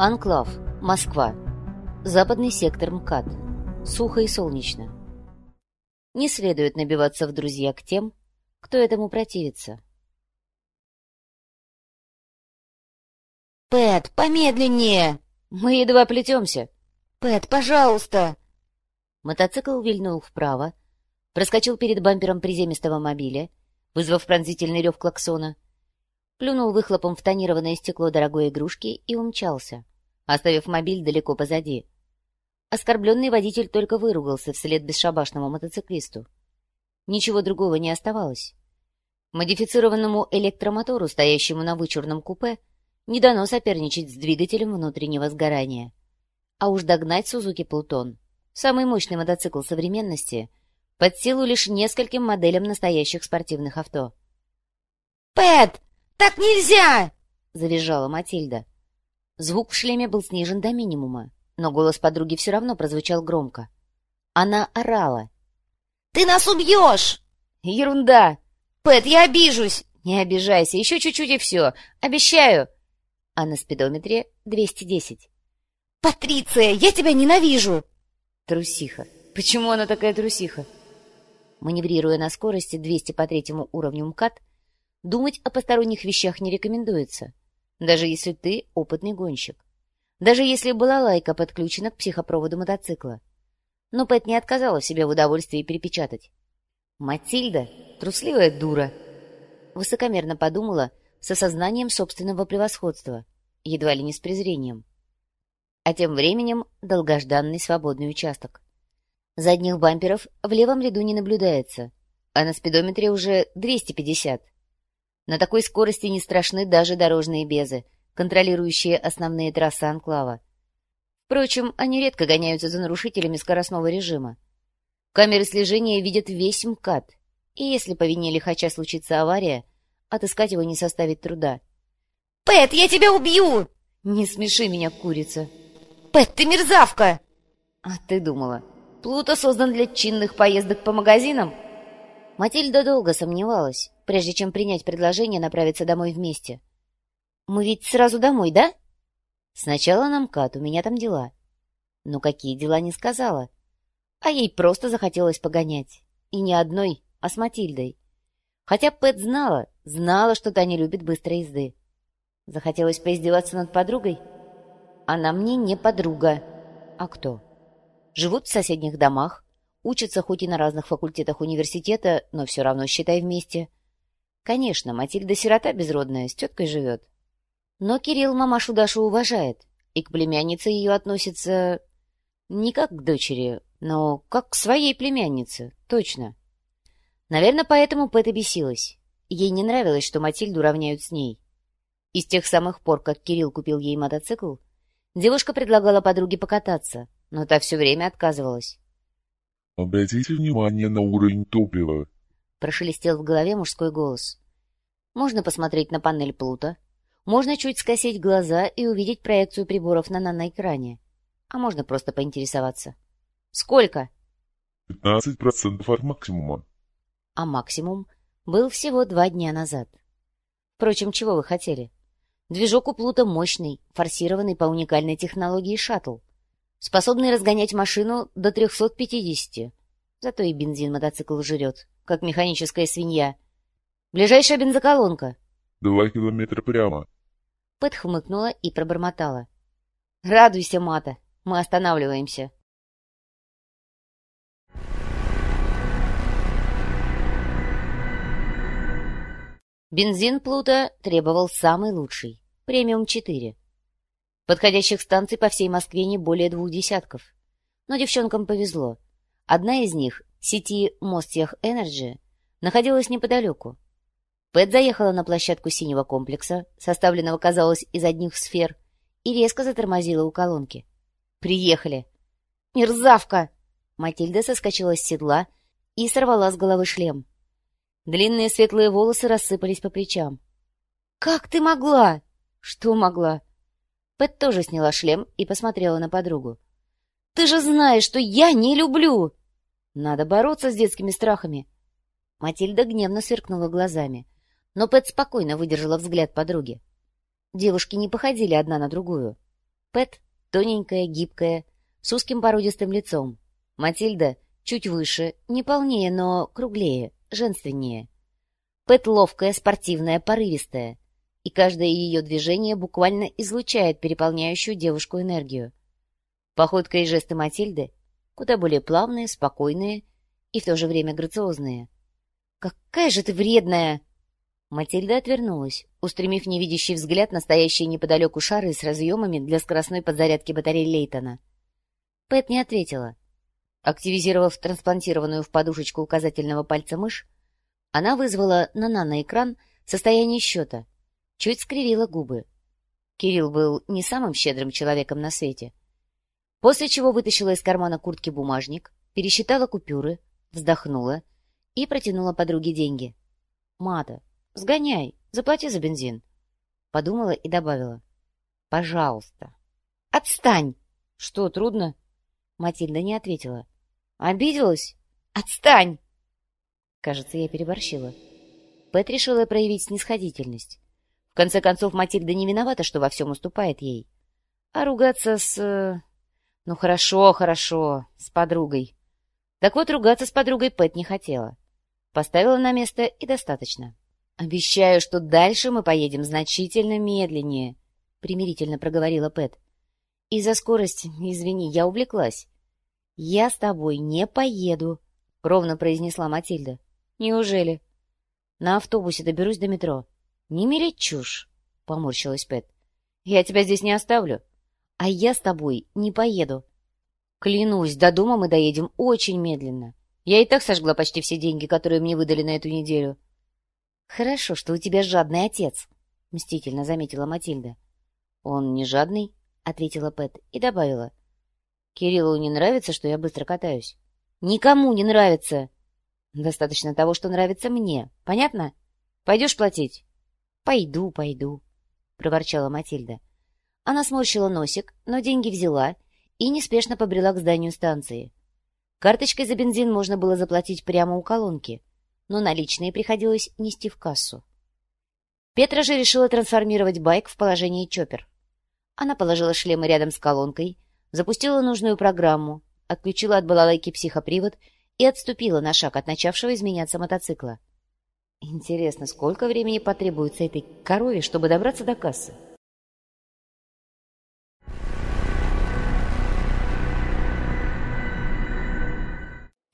Анклав, Москва. Западный сектор МКАД. Сухо и солнечно. Не следует набиваться в друзья к тем, кто этому противится. «Пэт, помедленнее!» «Мы едва плетемся!» «Пэт, пожалуйста!» Мотоцикл вильнул вправо, проскочил перед бампером приземистого мобиля, вызвав пронзительный рев клаксона, плюнул выхлопом в тонированное стекло дорогой игрушки и умчался, оставив мобиль далеко позади. Оскорбленный водитель только выругался вслед бесшабашному мотоциклисту. Ничего другого не оставалось. Модифицированному электромотору, стоящему на вычурном купе, не дано соперничать с двигателем внутреннего сгорания. А уж догнать Сузуки Плутон, самый мощный мотоцикл современности, под силу лишь нескольким моделям настоящих спортивных авто. «Пэт, так нельзя!» — завизжала Матильда. Звук в шлеме был снижен до минимума, но голос подруги все равно прозвучал громко. Она орала. «Ты нас убьешь!» «Ерунда!» «Пэт, я обижусь!» «Не обижайся, еще чуть-чуть и все. Обещаю!» а на спидометре 210. «Патриция, я тебя ненавижу!» Трусиха. Почему она такая трусиха? Маневрируя на скорости 200 по третьему уровню МКАД, думать о посторонних вещах не рекомендуется, даже если ты опытный гонщик. Даже если была лайка подключена к психопроводу мотоцикла. Но Пэт не отказала себе в удовольствии перепечатать. «Матильда — трусливая дура!» Высокомерно подумала, с осознанием собственного превосходства, едва ли не с презрением. А тем временем долгожданный свободный участок. Задних бамперов в левом ряду не наблюдается, а на спидометре уже 250. На такой скорости не страшны даже дорожные безы, контролирующие основные трассы Анклава. Впрочем, они редко гоняются за нарушителями скоростного режима. Камеры слежения видят весь МКАД, и если по вине лихача случится авария, Отыскать его не составит труда. «Пэт, я тебя убью!» «Не смеши меня, курица!» «Пэт, ты мерзавка!» «А ты думала, Плуто создан для чинных поездок по магазинам?» Матильда долго сомневалась, прежде чем принять предложение направиться домой вместе. «Мы ведь сразу домой, да?» «Сначала на МКАД, у меня там дела». Но какие дела не сказала. А ей просто захотелось погонять. И не одной, а с Матильдой. Хотя Пэт знала, знала, что Таня любит быстрой езды. Захотелось поиздеваться над подругой? Она мне не подруга. А кто? Живут в соседних домах, учатся хоть и на разных факультетах университета, но все равно, считай, вместе. Конечно, Матильда сирота безродная, с теткой живет. Но Кирилл мамашу Дашу уважает, и к племяннице ее относится не как к дочери, но как к своей племяннице, точно. Наверное, поэтому Пэт и бесилась. Ей не нравилось, что Матильду равняют с ней. И с тех самых пор, как Кирилл купил ей мотоцикл, девушка предлагала подруге покататься, но та все время отказывалась. «Обратите внимание на уровень топлива», — прошелестел в голове мужской голос. Можно посмотреть на панель Плута, можно чуть скосить глаза и увидеть проекцию приборов на наноэкране, а можно просто поинтересоваться. «Сколько?» «15% от максимума», а максимум был всего два дня назад. Впрочем, чего вы хотели? Движок у Плута мощный, форсированный по уникальной технологии шаттл, способный разгонять машину до 350. Зато и бензин мотоцикл жрет, как механическая свинья. Ближайшая бензоколонка. Два километра прямо. Пэт хмыкнула и пробормотала. Радуйся, Мата, мы останавливаемся. Бензин Плута требовал самый лучший, премиум-4. Подходящих станций по всей Москве не более двух десятков. Но девчонкам повезло. Одна из них, сети Мостех Энерджи, находилась неподалеку. Пэт заехала на площадку синего комплекса, составленного, казалось, из одних сфер, и резко затормозила у колонки. «Приехали!» «Мерзавка!» Матильда соскочила с седла и сорвала с головы шлем. Длинные светлые волосы рассыпались по плечам. «Как ты могла?» «Что могла?» Пэт тоже сняла шлем и посмотрела на подругу. «Ты же знаешь, что я не люблю!» «Надо бороться с детскими страхами!» Матильда гневно сверкнула глазами, но Пэт спокойно выдержала взгляд подруги. Девушки не походили одна на другую. Пэт — тоненькая, гибкая, с узким породистым лицом. Матильда — чуть выше, не полнее, но круглее, женственнее. Пэт ловкая, спортивная, порывистая. И каждое ее движение буквально излучает переполняющую девушку энергию. Походка и жесты Матильды куда более плавные, спокойные и в то же время грациозные. «Какая же ты вредная!» Матильда отвернулась, устремив невидящий взгляд на стоящие неподалеку шары с разъемами для скоростной подзарядки батареи Лейтона. Пэт не ответила. Активизировав трансплантированную в подушечку указательного пальца мышь, она вызвала на наноэкран состояние счета, чуть скривила губы. Кирилл был не самым щедрым человеком на свете. После чего вытащила из кармана куртки бумажник, пересчитала купюры, вздохнула и протянула подруге деньги. «Мата, Сгоняй, заплати за бензин. Подумала и добавила. Пожалуйста. Отстань! Что, трудно? Матильда не ответила. Обиделась? Отстань! Кажется, я переборщила. Пэт решила проявить снисходительность. В конце концов, Матильда не виновата, что во всем уступает ей. А ругаться с... Ну, хорошо, хорошо, с подругой. Так вот, ругаться с подругой Пэт не хотела. Поставила на место и достаточно. «Обещаю, что дальше мы поедем значительно медленнее», — примирительно проговорила Пэт. «Из-за скорости, извини, я увлеклась». «Я с тобой не поеду», — ровно произнесла Матильда. «Неужели?» «На автобусе доберусь до метро». «Не мерить чушь», — поморщилась Пэт. «Я тебя здесь не оставлю». «А я с тобой не поеду». «Клянусь, до дома мы доедем очень медленно. Я и так сожгла почти все деньги, которые мне выдали на эту неделю». «Хорошо, что у тебя жадный отец», — мстительно заметила Матильда. «Он не жадный», — ответила Пэт и добавила. «Кириллу не нравится, что я быстро катаюсь?» «Никому не нравится!» «Достаточно того, что нравится мне. Понятно? Пойдешь платить?» «Пойду, пойду», — проворчала Матильда. Она сморщила носик, но деньги взяла и неспешно побрела к зданию станции. Карточкой за бензин можно было заплатить прямо у колонки — но наличные приходилось нести в кассу. Петра же решила трансформировать байк в положение чоппер. Она положила шлемы рядом с колонкой, запустила нужную программу, отключила от балалайки психопривод и отступила на шаг от начавшего изменяться мотоцикла. Интересно, сколько времени потребуется этой корове, чтобы добраться до кассы?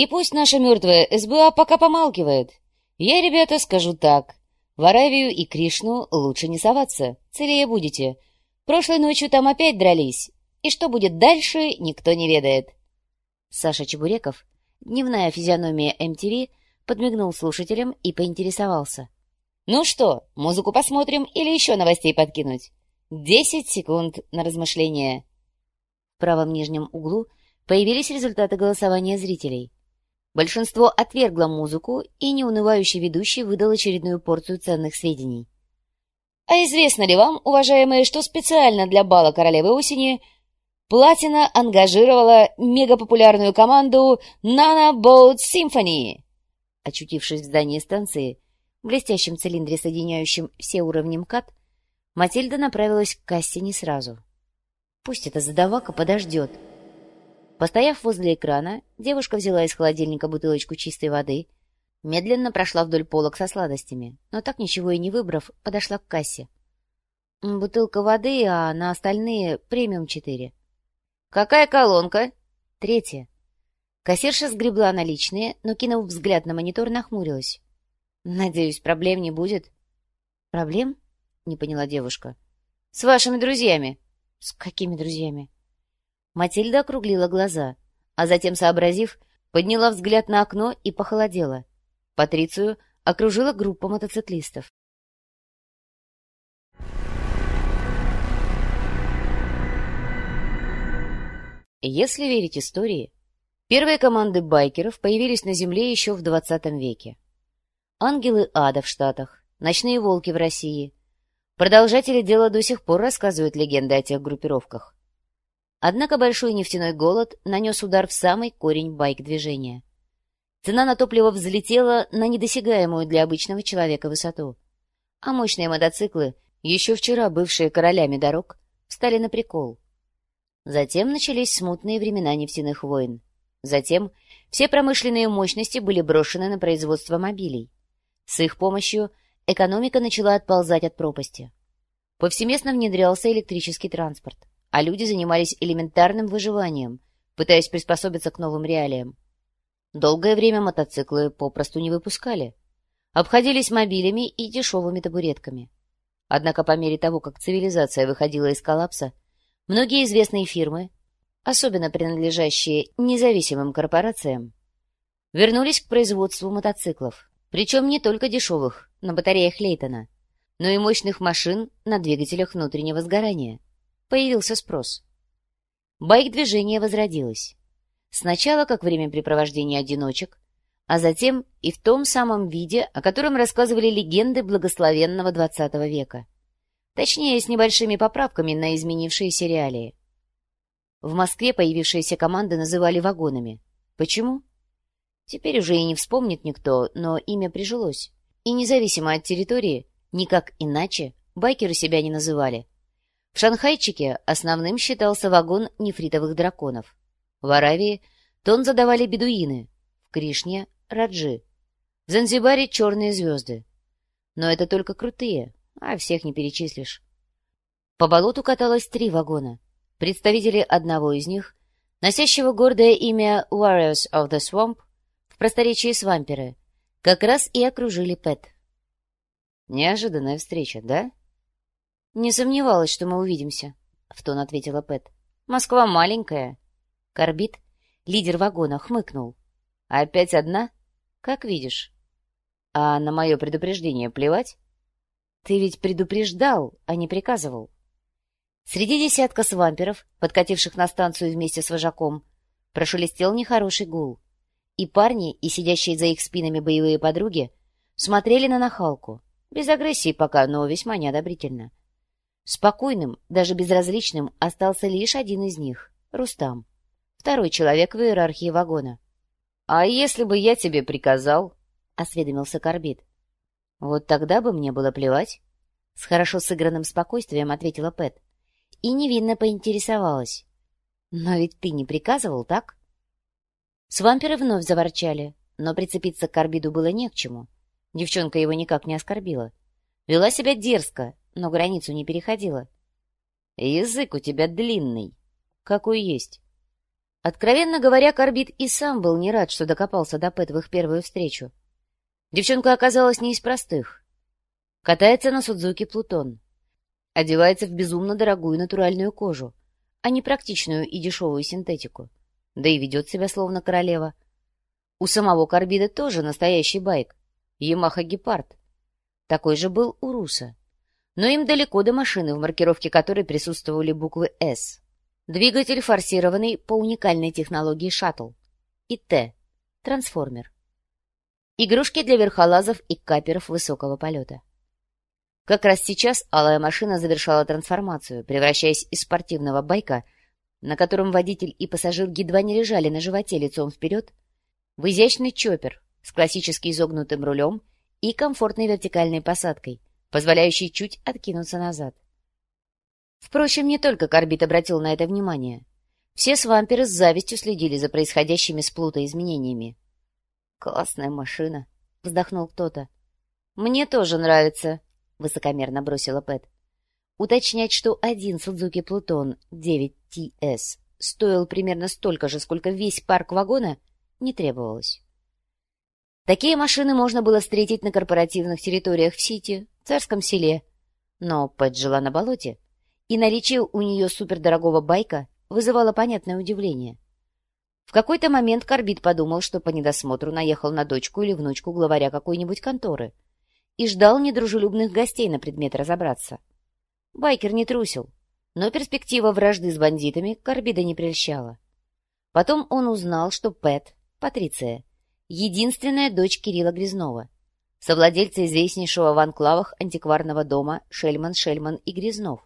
И пусть наша мертвая СБА пока помалкивает. Я, ребята, скажу так. В Аравию и Кришну лучше не соваться. Целее будете. Прошлой ночью там опять дрались. И что будет дальше, никто не ведает. Саша Чебуреков, дневная физиономия МТВ, подмигнул слушателям и поинтересовался. «Ну что, музыку посмотрим или еще новостей подкинуть?» «Десять секунд на размышление». В правом нижнем углу появились результаты голосования зрителей. Большинство отвергло музыку, и неунывающий ведущий выдал очередную порцию ценных сведений. «А известно ли вам, уважаемые, что специально для бала королевы осени Платина ангажировала мегапопулярную команду Nana Boat Symphony?» Очутившись в здании станции, в блестящем цилиндре, соединяющем все уровни МКАД, Матильда направилась к кассе не сразу. «Пусть эта задавака подождет», Постояв возле экрана, девушка взяла из холодильника бутылочку чистой воды, медленно прошла вдоль полок со сладостями, но так ничего и не выбрав, подошла к кассе. «Бутылка воды, а на остальные премиум четыре». «Какая колонка?» «Третья». Кассирша сгребла наличные, но, кинув взгляд на монитор, нахмурилась. «Надеюсь, проблем не будет?» «Проблем?» — не поняла девушка. «С вашими друзьями». «С какими друзьями?» Матильда округлила глаза, а затем, сообразив, подняла взгляд на окно и похолодела. Патрицию окружила группа мотоциклистов. Если верить истории, первые команды байкеров появились на Земле еще в 20 веке. Ангелы ада в Штатах, ночные волки в России. Продолжатели дела до сих пор рассказывают легенды о тех группировках. Однако большой нефтяной голод нанес удар в самый корень байк-движения. Цена на топливо взлетела на недосягаемую для обычного человека высоту. А мощные мотоциклы, еще вчера бывшие королями дорог, встали на прикол. Затем начались смутные времена нефтяных войн. Затем все промышленные мощности были брошены на производство мобилей. С их помощью экономика начала отползать от пропасти. Повсеместно внедрялся электрический транспорт, а люди занимались элементарным выживанием, пытаясь приспособиться к новым реалиям. Долгое время мотоциклы попросту не выпускали. Обходились мобилями и дешевыми табуретками. Однако по мере того, как цивилизация выходила из коллапса, многие известные фирмы, особенно принадлежащие независимым корпорациям, вернулись к производству мотоциклов, причем не только дешевых, на батареях Лейтона, но и мощных машин на двигателях внутреннего сгорания. Появился спрос. Байк-движение возродилось. Сначала как времяпрепровождение одиночек, а затем и в том самом виде, о котором рассказывали легенды благословенного XX века. Точнее, с небольшими поправками на изменившиеся реалии. В Москве появившиеся команды называли вагонами. Почему? Теперь уже и не вспомнит никто, но имя прижилось. И независимо от территории, никак иначе байкеры себя не называли. В Шанхайчике основным считался вагон нефритовых драконов. В Аравии тон задавали бедуины, в Кришне — раджи, в Занзибаре — черные звезды. Но это только крутые, а всех не перечислишь. По болоту каталось три вагона. Представители одного из них, носящего гордое имя Warriors of the Swamp, в просторечии свамперы, как раз и окружили Пэт. Неожиданная встреча, да? Не сомневалась, что мы увидимся, — в тон ответила Пэт. Москва маленькая, Корбит, лидер вагона, хмыкнул. «Опять одна? Как видишь. А на мое предупреждение плевать? Ты ведь предупреждал, а не приказывал». Среди десятка свамперов, подкативших на станцию вместе с вожаком, прошелестел нехороший гул. И парни, и сидящие за их спинами боевые подруги смотрели на нахалку, без агрессии пока, но весьма неодобрительно. Спокойным, даже безразличным остался лишь один из них — Рустам. Второй человек в иерархии вагона. — А если бы я тебе приказал? — осведомился Корбит. — Вот тогда бы мне было плевать. С хорошо сыгранным спокойствием ответила Пэт. И невинно поинтересовалась. — Но ведь ты не приказывал, так? Свамперы вновь заворчали, но прицепиться к Корбиду было не к чему. Девчонка его никак не оскорбила. Вела себя дерзко, но границу не переходила. — Язык у тебя длинный. Какой есть. Откровенно говоря, Корбит и сам был не рад, что докопался до Пэт в их первую встречу. Девчонка оказалась не из простых. Катается на Судзуки Плутон. Одевается в безумно дорогую натуральную кожу, а не практичную и дешевую синтетику. Да и ведет себя словно королева. У самого Корбида тоже настоящий байк. Ямаха Гепард. Такой же был у Руса. Но им далеко до машины, в маркировке которой присутствовали буквы «С». Двигатель форсированный по уникальной технологии шаттл. И Т. Трансформер. Игрушки для верхолазов и каперов высокого полета. Как раз сейчас алая машина завершала трансформацию, превращаясь из спортивного байка, на котором водитель и пассажир едва не лежали на животе лицом вперед, в изящный чоппер с классически изогнутым рулем и комфортной вертикальной посадкой, позволяющей чуть откинуться назад. Впрочем, не только Корбит обратил на это внимание. Все свамперы с завистью следили за происходящими с Плута изменениями. «Классная машина», — вздохнул кто-то. «Мне тоже нравится», — высокомерно бросила Пэт. Уточнять, что один Судзуки Плутон 9TS стоил примерно столько же, сколько весь парк вагона, не требовалось. Такие машины можно было встретить на корпоративных территориях в Сити, Царском селе, но Пэт жила на болоте, и наличие у нее супердорогого байка вызывало понятное удивление. В какой-то момент Корбит подумал, что по недосмотру наехал на дочку или внучку главаря какой-нибудь конторы и ждал недружелюбных гостей на предмет разобраться. Байкер не трусил, но перспектива вражды с бандитами Корбида не прельщала. Потом он узнал, что Пэт, Патриция, единственная дочь Кирилла Грязнова, совладельца известнейшего в анклавах антикварного дома Шельман, Шельман и Грязнов.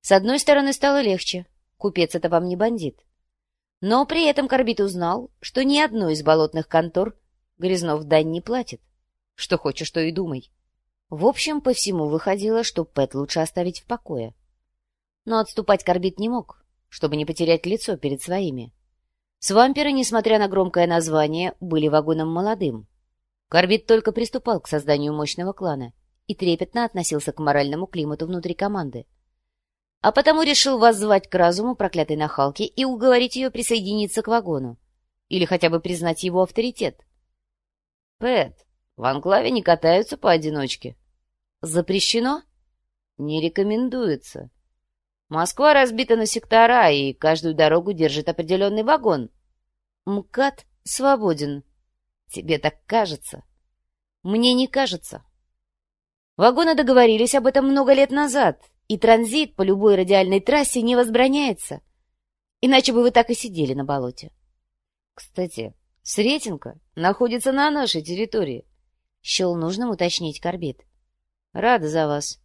С одной стороны, стало легче. Купец — это вам не бандит. Но при этом Корбит узнал, что ни одной из болотных контор Грязнов дань не платит. Что хочешь, то и думай. В общем, по всему выходило, что Пэт лучше оставить в покое. Но отступать Корбит не мог. чтобы не потерять лицо перед своими. Свамперы, несмотря на громкое название, были вагоном молодым. Корбит только приступал к созданию мощного клана и трепетно относился к моральному климату внутри команды. А потому решил воззвать к разуму проклятой нахалки и уговорить ее присоединиться к вагону. Или хотя бы признать его авторитет. «Пэт, в анклаве не катаются поодиночке». «Запрещено?» «Не рекомендуется. Москва разбита на сектора, и каждую дорогу держит определенный вагон. МКАД свободен. Тебе так кажется?» «Мне не кажется». Вагоны договорились об этом много лет назад, и транзит по любой радиальной трассе не возбраняется. Иначе бы вы так и сидели на болоте. Кстати, Сретенка находится на нашей территории. Счел нужным уточнить Корбит. Рада за вас.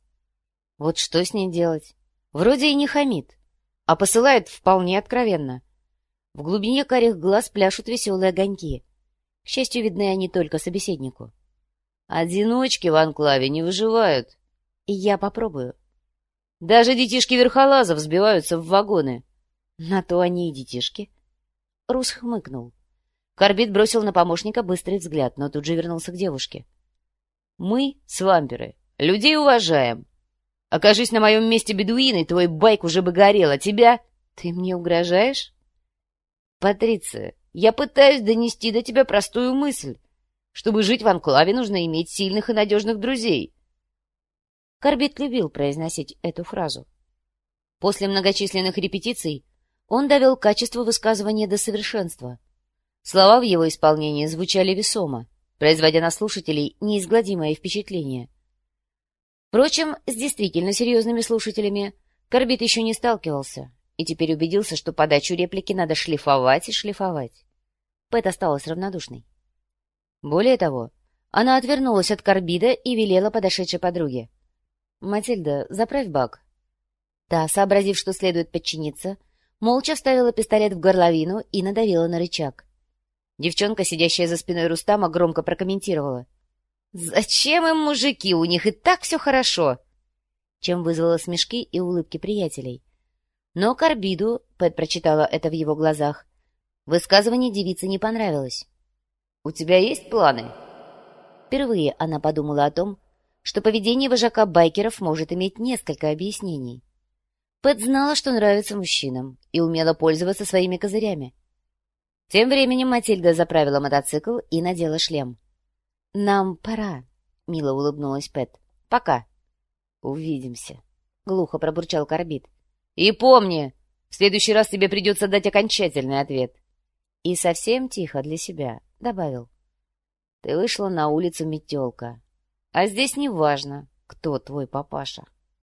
Вот что с ней делать? Вроде и не хамит, а посылает вполне откровенно. В глубине карих глаз пляшут веселые огоньки. К счастью, видны они только собеседнику. Одиночки в анклаве не выживают. И я попробую. Даже детишки верхолазов сбиваются в вагоны. На то они и детишки. Рус хмыкнул. Корбит бросил на помощника быстрый взгляд, но тут же вернулся к девушке. «Мы, свамперы, людей уважаем. Окажись на моем месте бедуиной, твой байк уже бы горел, а тебя... Ты мне угрожаешь?» «Патриция, я пытаюсь донести до тебя простую мысль. Чтобы жить в анклаве, нужно иметь сильных и надежных друзей. Корбит любил произносить эту фразу. После многочисленных репетиций он довел качество высказывания до совершенства. Слова в его исполнении звучали весомо, производя на слушателей неизгладимое впечатление. Впрочем, с действительно серьезными слушателями Корбит еще не сталкивался и теперь убедился, что подачу реплики надо шлифовать и шлифовать. Пэт осталась равнодушной. Более того, она отвернулась от Карбида и велела подошедшей подруге. «Матильда, заправь бак». Та, сообразив, что следует подчиниться, молча вставила пистолет в горловину и надавила на рычаг. Девчонка, сидящая за спиной Рустама, громко прокомментировала. «Зачем им мужики? У них и так все хорошо!» Чем вызвала смешки и улыбки приятелей. Но Карбиду, Пэт прочитала это в его глазах, высказывание девицы не понравилось. «У тебя есть планы?» Впервые она подумала о том, что поведение вожака байкеров может иметь несколько объяснений. Пэт знала, что нравится мужчинам, и умела пользоваться своими козырями. Тем временем Матильда заправила мотоцикл и надела шлем. «Нам пора», — мило улыбнулась Пэт. «Пока». «Увидимся», — глухо пробурчал Корбит. «И помни, в следующий раз тебе придется дать окончательный ответ». И совсем тихо для себя добавил. Ты вышла на улицу метелка, а здесь не важно, кто твой папаша.